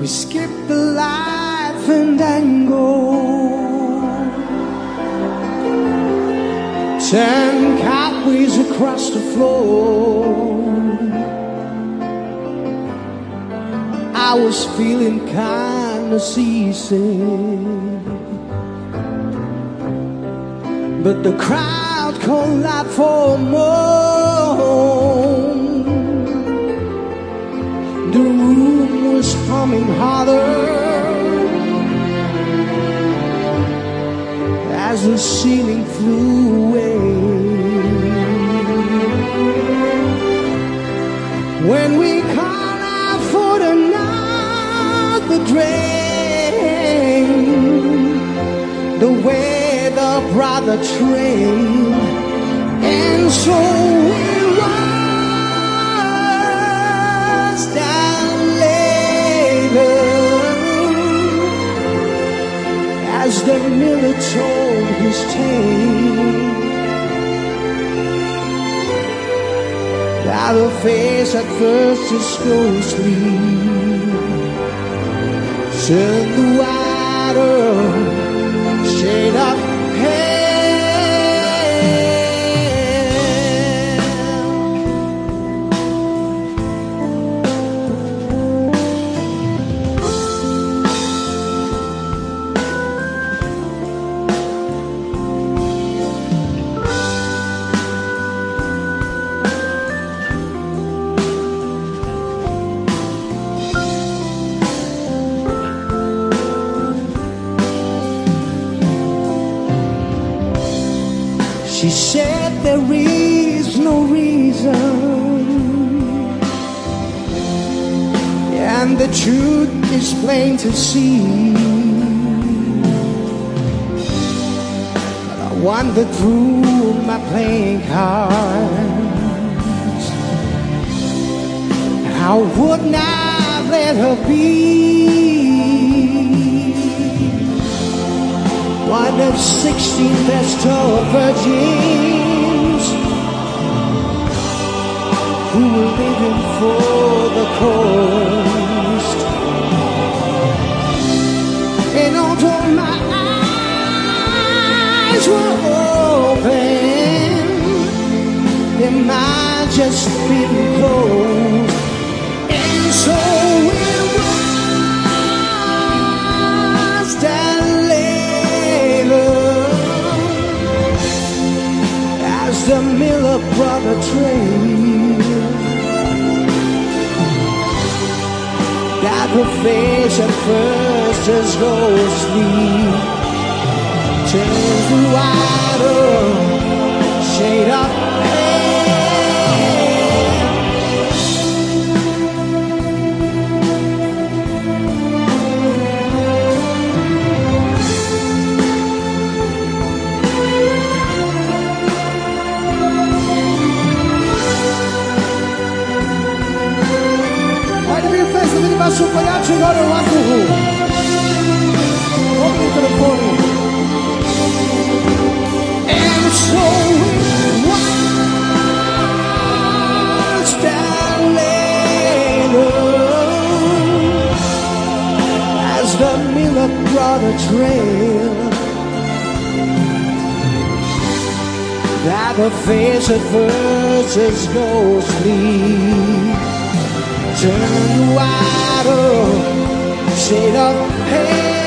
We skip the life and angle. Ten cartways across the floor. I was feeling kinda seasick. But the crowd called out for more. As the ceiling flew away. When we call out for another drain, the brought the brother train, the miller told his tale. That the face at first is ghostly, turn the water She said there is no reason, and the truth is plain to see. But I wandered through my playing cards. How I let her be? One of sixteen best of virgins who were living for the coast. And although my eyes were open, their mind just been closed. Brought a that her face at first is ghostly turns to wider festa dele vai chupar chegou o azul. Olha. And so was that later as the miller brought a trail that her face first is 전화로 실업해.